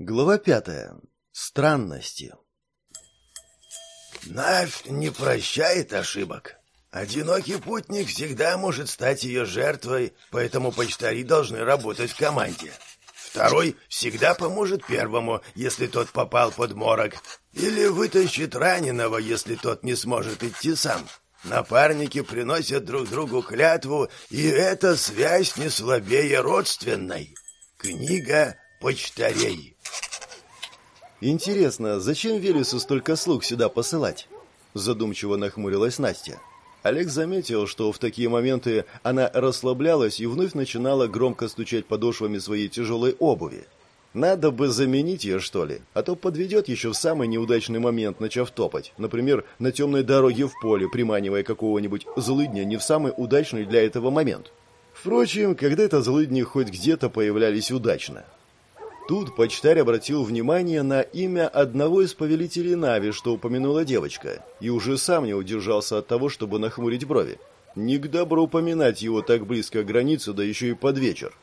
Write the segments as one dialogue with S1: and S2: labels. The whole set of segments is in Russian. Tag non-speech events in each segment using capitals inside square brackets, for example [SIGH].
S1: Глава пятая. Странности.
S2: Навь не прощает ошибок. Одинокий путник всегда может стать ее жертвой, поэтому почтари должны работать в команде. Второй всегда поможет первому, если тот попал под морок, или вытащит раненого, если тот не сможет идти сам. Напарники приносят друг другу клятву, и эта связь не слабее родственной. Книга почтарей.
S1: Интересно, зачем Велесу столько слуг сюда посылать? Задумчиво нахмурилась Настя. Олег заметил, что в такие моменты она расслаблялась и вновь начинала громко стучать подошвами своей тяжелой обуви. Надо бы заменить ее, что ли, а то подведет еще в самый неудачный момент, начав топать. Например, на темной дороге в поле, приманивая какого-нибудь злыдня не в самый удачный для этого момент. Впрочем, когда это злыдни хоть где-то появлялись удачно. Тут почтарь обратил внимание на имя одного из повелителей Нави, что упомянула девочка, и уже сам не удержался от того, чтобы нахмурить брови. Не к добру упоминать его так близко к границе, да еще и под вечер.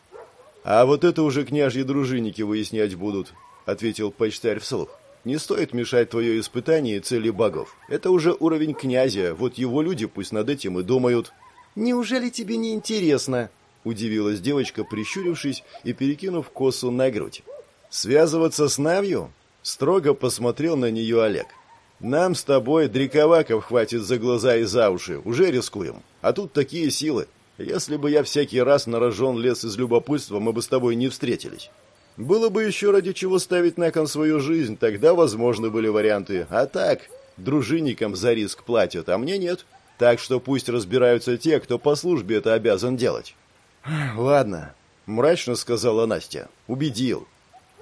S1: «А вот это уже княжьи дружинники выяснять будут», — ответил почтарь вслух. «Не стоит мешать твое испытание цели богов. Это уже уровень князя, вот его люди пусть над этим и думают». «Неужели тебе не интересно?» — удивилась девочка, прищурившись и перекинув косу на грудь. «Связываться с Навью?» — строго посмотрел на нее Олег. «Нам с тобой дриковаков хватит за глаза и за уши, уже рискуем. А тут такие силы. Если бы я всякий раз на рожон лес из любопытства, мы бы с тобой не встретились. Было бы еще ради чего ставить на кон свою жизнь, тогда возможны были варианты. А так, дружинникам за риск платят, а мне нет. Так что пусть разбираются те, кто по службе это обязан делать». «Ладно», — мрачно сказала Настя. «Убедил.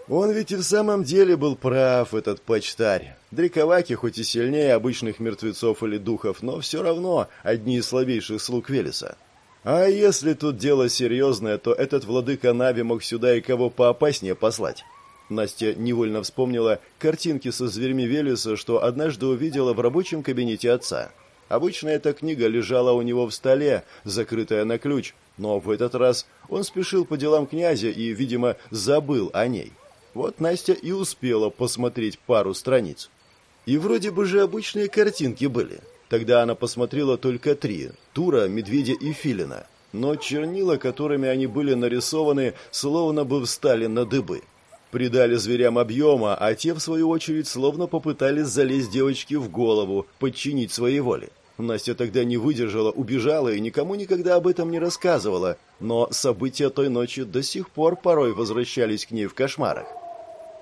S1: Он ведь и в самом деле был прав, этот почтарь. Дриковаки хоть и сильнее обычных мертвецов или духов, но все равно одни из слабейших слуг Велеса. А если тут дело серьезное, то этот владыка Нави мог сюда и кого поопаснее послать. Настя невольно вспомнила картинки со зверьми Велеса, что однажды увидела в рабочем кабинете отца. Обычно эта книга лежала у него в столе, закрытая на ключ, но в этот раз он спешил по делам князя и, видимо, забыл о ней. Вот Настя и успела посмотреть пару страниц. И вроде бы же обычные картинки были. Тогда она посмотрела только три – Тура, Медведя и Филина. Но чернила, которыми они были нарисованы, словно бы встали на дыбы. Придали зверям объема, а те, в свою очередь, словно попытались залезть девочке в голову, подчинить своей воле. Настя тогда не выдержала, убежала и никому никогда об этом не рассказывала, но события той ночи до сих пор порой возвращались к ней в кошмарах.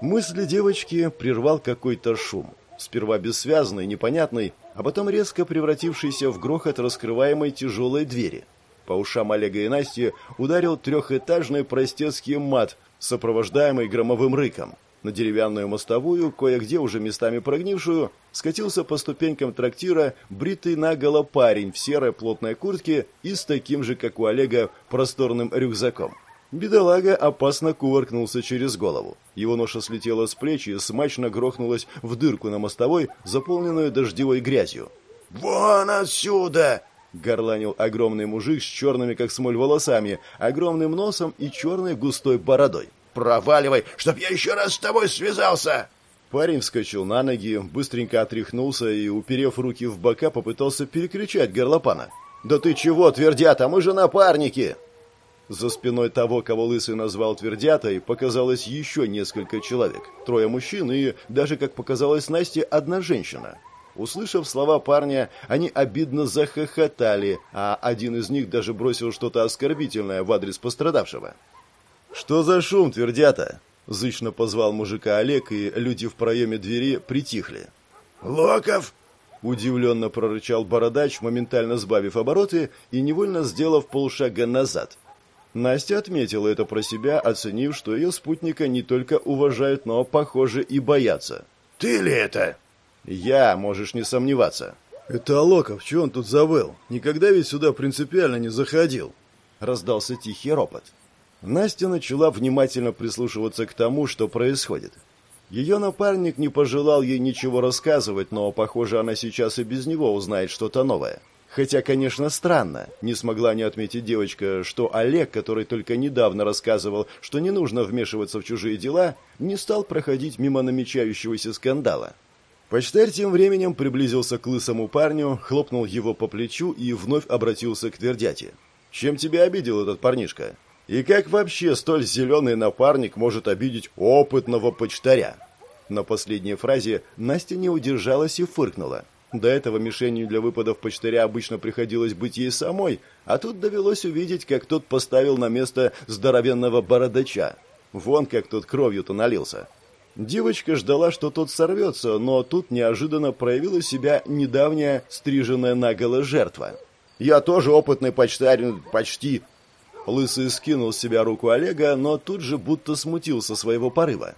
S1: Мысли девочки прервал какой-то шум. Сперва бессвязный, непонятный, а потом резко превратившийся в грохот раскрываемой тяжелой двери. По ушам Олега и Насти ударил трехэтажный простецкий мат, сопровождаемый громовым рыком. На деревянную мостовую, кое-где уже местами прогнившую, скатился по ступенькам трактира бритый наголо парень в серой плотной куртке и с таким же, как у Олега, просторным рюкзаком. Бедолага опасно кувыркнулся через голову. Его ноша слетела с плеч и смачно грохнулась в дырку на мостовой, заполненную дождевой грязью.
S2: «Вон отсюда!»
S1: — горланил огромный мужик с черными, как смоль, волосами, огромным носом и черной густой бородой.
S2: «Проваливай, чтоб я еще раз с тобой связался!»
S1: Парень вскочил на ноги, быстренько отряхнулся и, уперев руки в бока, попытался перекричать горлопана. «Да ты чего, твердята, мы же напарники!» За спиной того, кого Лысый назвал твердятой, показалось еще несколько человек. Трое мужчин и, даже, как показалось Насте, одна женщина. Услышав слова парня, они обидно захохотали, а один из них даже бросил что-то оскорбительное в адрес пострадавшего. «Что за шум, твердята?» – зычно позвал мужика Олег, и люди в проеме двери притихли.
S2: «Локов!»
S1: – удивленно прорычал бородач, моментально сбавив обороты и невольно сделав полшага назад – Настя отметила это про себя, оценив, что ее спутника не только уважают, но, похоже, и боятся.
S2: «Ты ли это?»
S1: «Я, можешь не сомневаться». «Это Алоков, что он тут забыл? Никогда ведь сюда принципиально не заходил». Раздался тихий ропот. Настя начала внимательно прислушиваться к тому, что происходит. Ее напарник не пожелал ей ничего рассказывать, но, похоже, она сейчас и без него узнает что-то новое. Хотя, конечно, странно, не смогла не отметить девочка, что Олег, который только недавно рассказывал, что не нужно вмешиваться в чужие дела, не стал проходить мимо намечающегося скандала. Почтарь тем временем приблизился к лысому парню, хлопнул его по плечу и вновь обратился к твердяти. «Чем тебя обидел этот парнишка? И как вообще столь зеленый напарник может обидеть опытного почтаря?» На последней фразе Настя не удержалась и фыркнула. До этого мишенью для выпадов почтаря обычно приходилось быть ей самой, а тут довелось увидеть, как тот поставил на место здоровенного бородача. Вон как тот кровью-то налился. Девочка ждала, что тот сорвется, но тут неожиданно проявила себя недавняя стриженная наголо жертва. «Я тоже опытный почтарь, почти...» Лысый скинул с себя руку Олега, но тут же будто смутился своего порыва.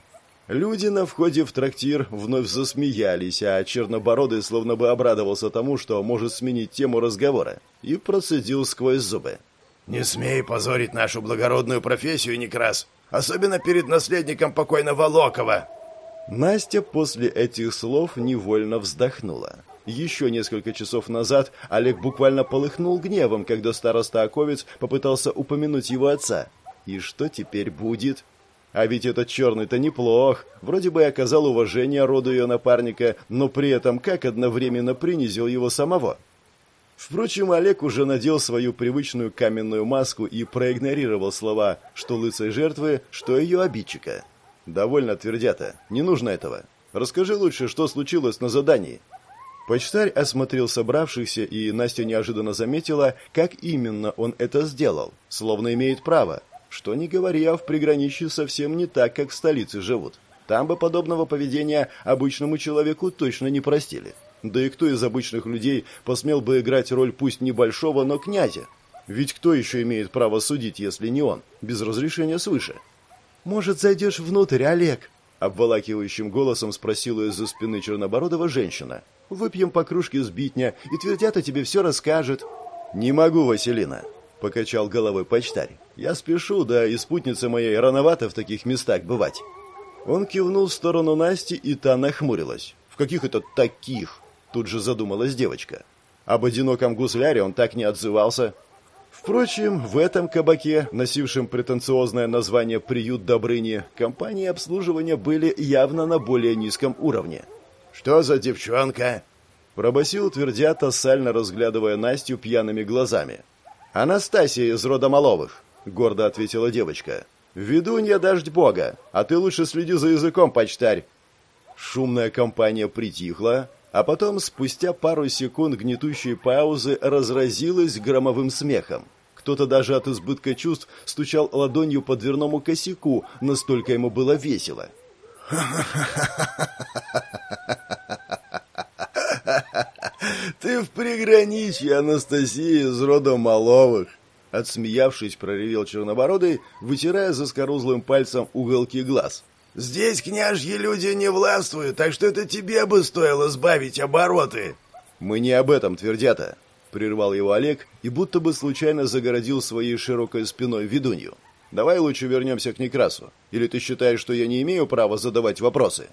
S1: Люди на входе в трактир вновь засмеялись, а Чернобородый словно бы обрадовался тому, что может сменить тему разговора, и процедил сквозь зубы.
S2: «Не смей позорить нашу благородную профессию, Некрас, особенно перед наследником покойного Локова!»
S1: Настя после этих слов невольно вздохнула. Еще несколько часов назад Олег буквально полыхнул гневом, когда староста Оковец попытался упомянуть его отца. И что теперь будет? А ведь этот черный-то неплох. Вроде бы оказал уважение роду ее напарника, но при этом как одновременно принизил его самого. Впрочем, Олег уже надел свою привычную каменную маску и проигнорировал слова что лысой жертвы, что ее обидчика. «Довольно твердята. Не нужно этого. Расскажи лучше, что случилось на задании». Почтарь осмотрел собравшихся, и Настя неожиданно заметила, как именно он это сделал, словно имеет право, что не говори, а в приграничье совсем не так, как в столице живут. Там бы подобного поведения обычному человеку точно не простили. Да и кто из обычных людей посмел бы играть роль пусть небольшого, но князя? Ведь кто еще имеет право судить, если не он, без разрешения свыше? «Может, зайдешь внутрь, Олег?» Обволакивающим голосом спросила из-за спины Чернобородова женщина. «Выпьем по кружке сбитня, и твердята тебе все расскажет». «Не могу, Василина», — покачал головой почтарь. «Я спешу, да и спутнице моей рановато в таких местах бывать». Он кивнул в сторону Насти, и та нахмурилась. «В каких это таких?» — тут же задумалась девочка. Об одиноком гусляре он так не отзывался. Впрочем, в этом кабаке, носившем претенциозное название «Приют Добрыни», компании обслуживания были явно на более низком уровне.
S2: «Что за девчонка?»
S1: Пробасил твердята, сально разглядывая Настю пьяными глазами. «Анастасия из рода Маловых», — гордо ответила девочка. «Ведунья дождь бога, а ты лучше следи за языком, почтарь». Шумная компания притихла, а потом, спустя пару секунд гнетущей паузы, разразилась громовым смехом. Кто-то даже от избытка чувств стучал ладонью по дверному косяку, настолько ему было весело. [LAUGHS]
S2: «Ты в приграничье, Анастасия, из рода Маловых!»
S1: Отсмеявшись, проревел Чернобородый, вытирая заскорузлым пальцем уголки глаз.
S2: «Здесь княжьи люди не властвуют, так что это тебе бы стоило сбавить обороты!»
S1: «Мы не об этом, твердята!» Прервал его Олег и будто бы случайно загородил своей широкой спиной ведунью. «Давай лучше вернемся к Некрасу. Или ты считаешь, что я не имею права задавать вопросы?»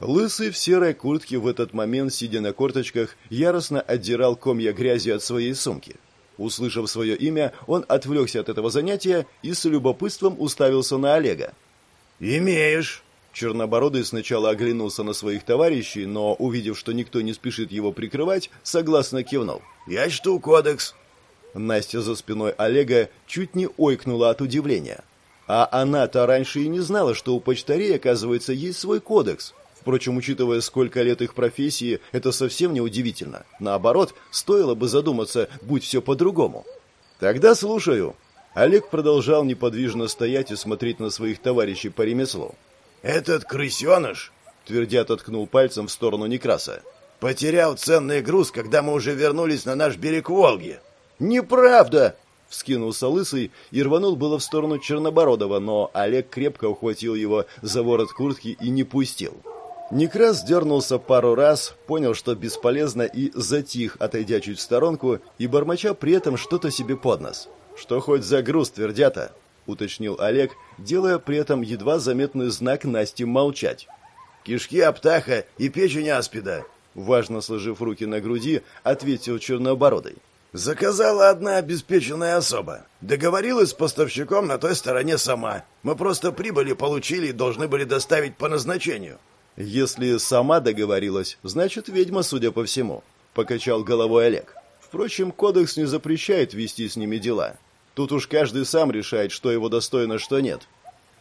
S1: Лысый в серой куртке в этот момент, сидя на корточках, яростно отдирал комья грязи от своей сумки. Услышав свое имя, он отвлекся от этого занятия и с любопытством уставился на Олега.
S2: «Имеешь!»
S1: Чернобородый сначала оглянулся на своих товарищей, но, увидев, что никто не спешит его прикрывать, согласно кивнул.
S2: «Я чту кодекс».
S1: Настя за спиной Олега чуть не ойкнула от удивления. А она-то раньше и не знала, что у почтарей, оказывается, есть свой кодекс. Впрочем, учитывая, сколько лет их профессии, это совсем не удивительно. Наоборот, стоило бы задуматься, будь все по-другому. Тогда слушаю. Олег продолжал неподвижно стоять и смотреть на своих товарищей по ремеслу.
S2: «Этот крысеныш», — твердя ткнул пальцем в сторону Некраса, «потерял ценный груз, когда мы уже вернулись на наш берег Волги».
S1: «Неправда!» — вскинулся Лысый и рванул было в сторону Чернобородова, но Олег крепко ухватил его за ворот куртки и не пустил. Некрас дернулся пару раз, понял, что бесполезно, и затих, отойдя чуть в сторонку, и бормоча при этом что-то себе под нос. «Что хоть за груз, твердята?» — уточнил Олег, делая при этом едва заметный знак Насте молчать.
S2: «Кишки аптаха и печень аспида», —
S1: важно сложив руки на груди, ответил Чернобородый.
S2: Заказала одна обеспеченная особа. Договорилась с поставщиком на той стороне сама. Мы просто прибыли получили и должны были доставить по назначению.
S1: Если сама договорилась, значит ведьма, судя по всему, покачал головой Олег. Впрочем, кодекс не запрещает вести с ними дела. Тут уж каждый сам решает, что его достойно, что нет.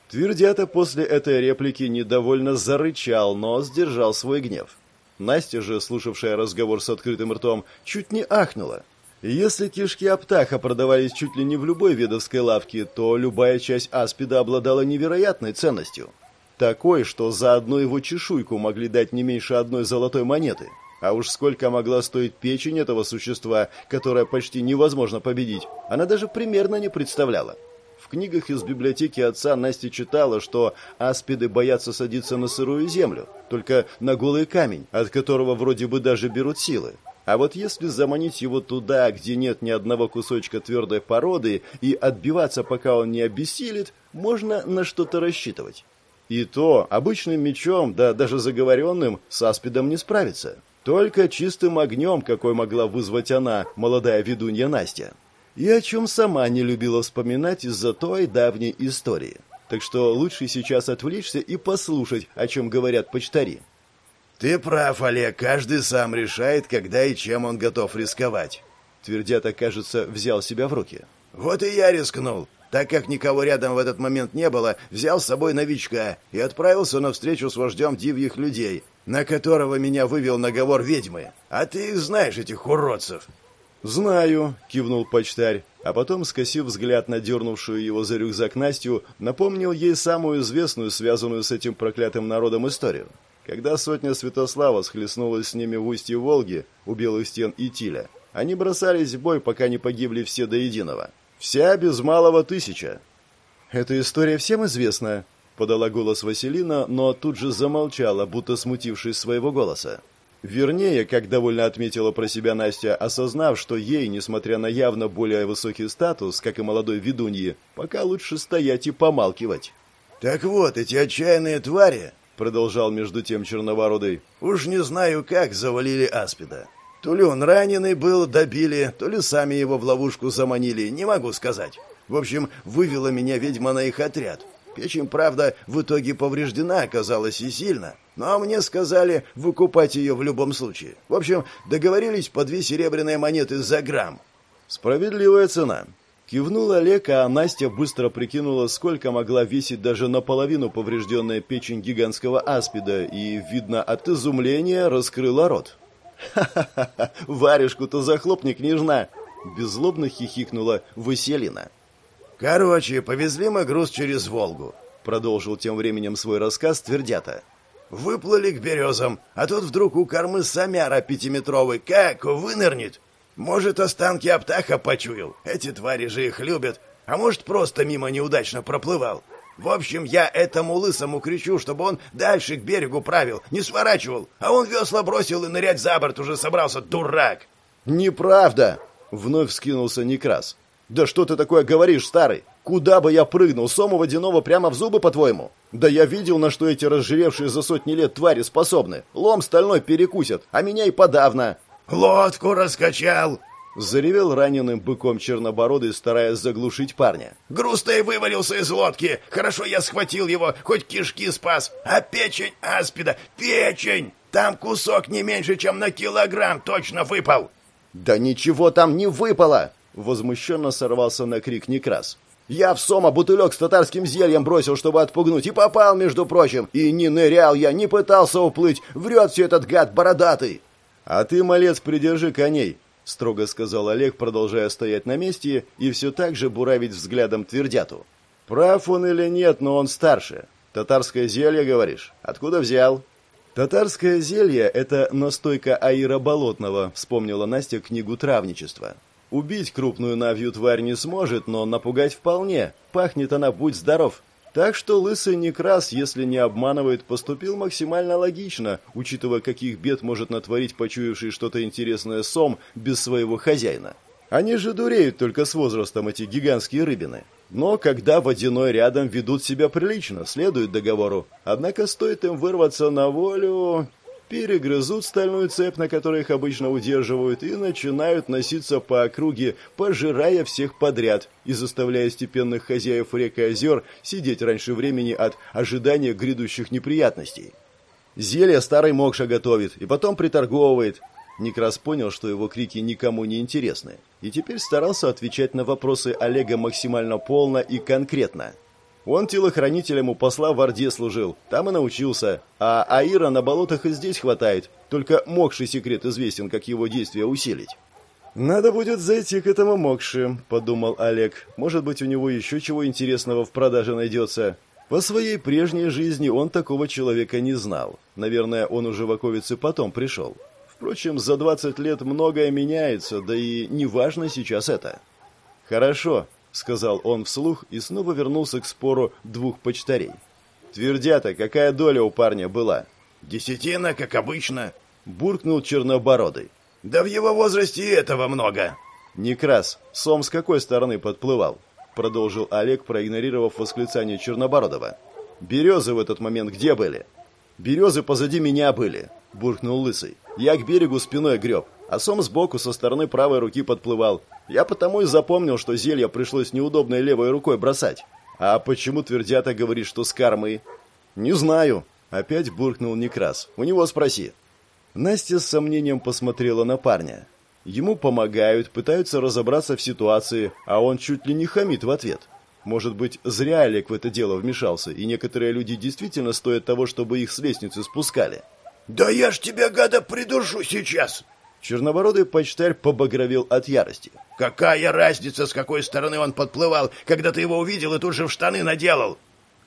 S1: Твердята после этой реплики недовольно зарычал, но сдержал свой гнев. Настя же, слушавшая разговор с открытым ртом, чуть не ахнула. Если кишки Аптаха продавались чуть ли не в любой ведовской лавке, то любая часть аспида обладала невероятной ценностью. Такой, что за одну его чешуйку могли дать не меньше одной золотой монеты. А уж сколько могла стоить печень этого существа, которое почти невозможно победить, она даже примерно не представляла. В книгах из библиотеки отца Настя читала, что аспиды боятся садиться на сырую землю, только на голый камень, от которого вроде бы даже берут силы. А вот если заманить его туда, где нет ни одного кусочка твердой породы, и отбиваться, пока он не обессилит, можно на что-то рассчитывать. И то обычным мечом, да даже заговоренным, с аспидом не справиться. Только чистым огнем, какой могла вызвать она, молодая ведунья Настя. И о чем сама не любила вспоминать из-за той давней истории. Так что лучше сейчас отвлечься и послушать, о чем говорят почтари.
S2: «Ты прав, Олег, каждый сам решает, когда и чем он готов рисковать».
S1: Твердята, кажется, взял себя в руки.
S2: «Вот и я рискнул. Так как никого рядом в этот момент не было, взял с собой новичка и отправился на встречу с вождем дивьих людей, на которого меня вывел наговор ведьмы. А ты знаешь, этих уродцев».
S1: «Знаю», — кивнул почтарь, а потом, скосив взгляд на дернувшую его за рюкзак Настю, напомнил ей самую известную, связанную с этим проклятым народом историю. Когда сотня Святослава схлестнулась с ними в устье Волги, у Белых стен и Тиля, они бросались в бой, пока не погибли все до единого. Вся без малого тысяча. «Эта история всем известна», — подала голос Василина, но тут же замолчала, будто смутившись своего голоса. Вернее, как довольно отметила про себя Настя, осознав, что ей, несмотря на явно более высокий статус, как и молодой ведуньи, пока лучше стоять и помалкивать.
S2: «Так вот, эти отчаянные твари продолжал между тем Черновородый. «Уж не знаю, как завалили Аспида. То ли он раненый был, добили, то ли сами его в ловушку заманили, не могу сказать. В общем, вывела меня ведьма на их отряд. Печень, правда, в итоге повреждена оказалась и сильно, но мне сказали выкупать ее в любом случае. В общем, договорились по две серебряные монеты за грамм.
S1: Справедливая цена. Кивнул Олег, а Настя быстро прикинула, сколько могла весить даже наполовину поврежденная печень гигантского аспида, и, видно, от изумления раскрыла рот. «Ха-ха-ха! Варежку-то захлопни, княжна!» Беззлобно хихикнула Василина.
S2: «Короче, повезли мы груз через Волгу», — продолжил тем временем свой рассказ Твердята. «Выплыли к березам, а тут вдруг у кормы самяра пятиметровый как вынырнет. Может, останки Аптаха почуял. Эти твари же их любят. А может, просто мимо неудачно проплывал. В общем, я этому лысому кричу, чтобы он дальше к берегу правил, не сворачивал. А он весла бросил и нырять за борт уже собрался, дурак.
S1: «Неправда!» — вновь вскинулся Некрас. «Да что ты такое говоришь, старый? Куда бы я прыгнул, сому водяного прямо в зубы, по-твоему? Да я видел, на что эти разжиревшие за сотни лет твари способны. Лом стальной перекусят, а меня и подавно.
S2: «Лодку раскачал!»
S1: Заревел раненым быком чернобородый, стараясь заглушить парня.
S2: «Груз-то и вывалился из лодки! Хорошо я схватил его, хоть кишки спас! А печень аспида! Печень! Там кусок не меньше, чем на килограмм точно выпал!»
S1: «Да ничего там не выпало!» Возмущенно сорвался на крик Некрас. «Я в Сома бутылек с татарским зельем бросил, чтобы отпугнуть, и попал, между прочим! И не нырял я, не пытался уплыть! Врет все этот гад бородатый!» «А ты, малец, придержи коней», — строго сказал Олег, продолжая стоять на месте и все так же буравить взглядом твердяту. «Прав он или нет, но он старше. Татарское зелье, говоришь? Откуда взял?» «Татарское зелье — это настойка Аира Болотного», — вспомнила Настя книгу травничества. «Убить крупную навью тварь не сможет, но напугать вполне. Пахнет она, будь здоров. Так что лысый Некрас, если не обманывает, поступил максимально логично, учитывая, каких бед может натворить почуявший что-то интересное сом без своего хозяина. Они же дуреют только с возрастом, эти гигантские рыбины. Но когда водяной рядом ведут себя прилично, следуют договору. Однако стоит им вырваться на волю... перегрызут стальную цепь, на которой их обычно удерживают, и начинают носиться по округе, пожирая всех подряд и заставляя степенных хозяев рек и озер сидеть раньше времени от ожидания грядущих неприятностей. Зелье старый Мокша готовит и потом приторговывает. Некрас понял, что его крики никому не интересны, и теперь старался отвечать на вопросы Олега максимально полно и конкретно – он телохранителем у посла в Орде служил, там и научился. А Аира на болотах и здесь хватает, только Мокший секрет известен, как его действия усилить. «Надо будет зайти к этому Мокши», — подумал Олег. «Может быть, у него еще чего интересного в продаже найдется». По своей прежней жизни он такого человека не знал. Наверное, он уже в Оковице потом пришел. Впрочем, за 20 лет многое меняется, да и не важно сейчас это. «Хорошо», — сказал он вслух и снова вернулся к спору двух почтарей. «Твердята, какая доля у парня была?»
S2: «Десятина, как обычно», —
S1: буркнул Чернобородый.
S2: «Да в его возрасте и этого много».
S1: «Некрас, Сом с какой стороны подплывал?» — продолжил Олег, проигнорировав восклицание Чернобородова. «Березы в этот момент где были?» «Березы позади меня были», — буркнул Лысый. «Я к берегу спиной греб, а Сом сбоку со стороны правой руки подплывал. Я потому и запомнил, что зелье пришлось неудобной левой рукой бросать. А почему Твердята говорит, что с кармой? Не знаю. Опять буркнул Некрас. У него спроси. Настя с сомнением посмотрела на парня. Ему помогают, пытаются разобраться в ситуации, а он чуть ли не хамит в ответ. Может быть, зря Олег в это дело вмешался, и некоторые люди действительно стоят того, чтобы их с лестницы спускали.
S2: «Да я ж тебя, гада, придушу сейчас!»
S1: Чернобородый почтарь побагровел от ярости.
S2: «Какая разница, с какой стороны он подплывал, когда ты его увидел и тут же в штаны наделал?»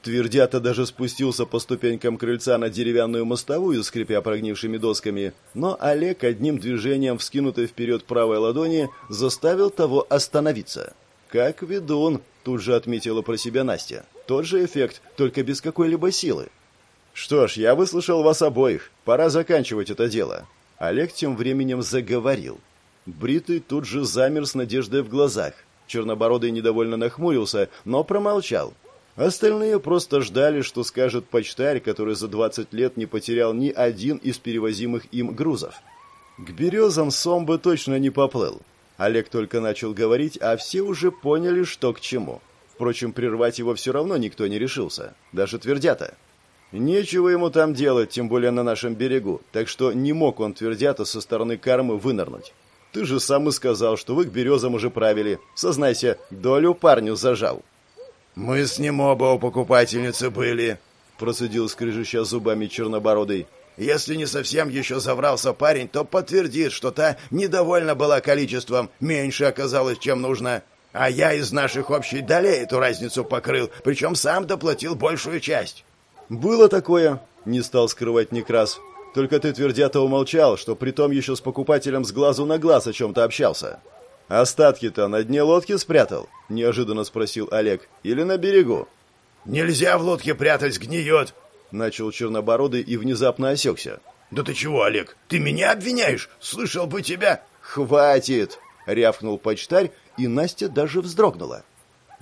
S1: Твердята даже спустился по ступенькам крыльца на деревянную мостовую, скрипя прогнившими досками, но Олег одним движением, вскинутой вперед правой ладони, заставил того остановиться. «Как ведун», — тут же отметила про себя Настя. «Тот же эффект, только без какой-либо силы». «Что ж, я выслушал вас обоих. Пора заканчивать это дело. Олег тем временем заговорил. Бритый тут же замер с надеждой в глазах. Чернобородый недовольно нахмурился, но промолчал. Остальные просто ждали, что скажет почтарь, который за 20 лет не потерял ни один из перевозимых им грузов. К березам Сом бы точно не поплыл. Олег только начал говорить, а все уже поняли, что к чему. Впрочем, прервать его все равно никто не решился. Даже твердята. Нечего ему там делать, тем более на нашем берегу, так что не мог он, твердято, со стороны кармы вынырнуть. Ты же сам и сказал, что вы к березам уже правили. Сознайся, долю парню зажал.
S2: «Мы с ним оба у покупательницы были», — процедил скрежеща зубами чернобородый. «Если не совсем еще заврался парень, то подтвердит, что та недовольна была количеством, меньше оказалось, чем нужно. А я из наших общей долей эту разницу покрыл, причем сам доплатил большую часть».
S1: «Было такое», — не стал скрывать Некрас. «Только ты твердято умолчал, что притом еще с покупателем с глазу на глаз о чем-то общался». «Остатки-то на дне лодки спрятал?» — неожиданно спросил Олег. «Или на берегу?»
S2: «Нельзя в лодке прятать, сгниет!»
S1: — начал Чернобородый и внезапно осекся.
S2: «Да ты чего, Олег? Ты меня обвиняешь? Слышал бы тебя!»
S1: «Хватит!» — рявкнул почтарь, и Настя даже вздрогнула.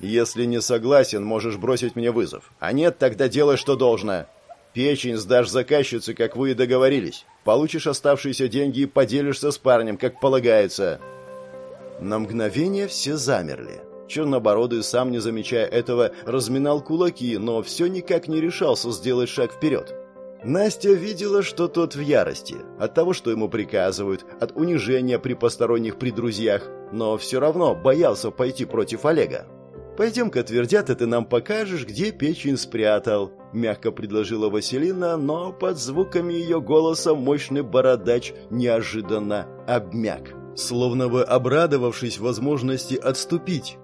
S1: Если не согласен, можешь бросить мне вызов. А нет, тогда делай, что должно. Печень сдашь заказчице, как вы и договорились. Получишь оставшиеся деньги и поделишься с парнем, как полагается». На мгновение все замерли. Чернобородый, сам не замечая этого, разминал кулаки, но все никак не решался сделать шаг вперед. Настя видела, что тот в ярости. От того, что ему приказывают, от унижения при посторонних при друзьях, но все равно боялся пойти против Олега. «Пойдем-ка, твердят, и ты нам покажешь, где печень спрятал», — мягко предложила Василина, но под звуками ее голоса мощный бородач неожиданно обмяк, словно бы обрадовавшись возможности отступить.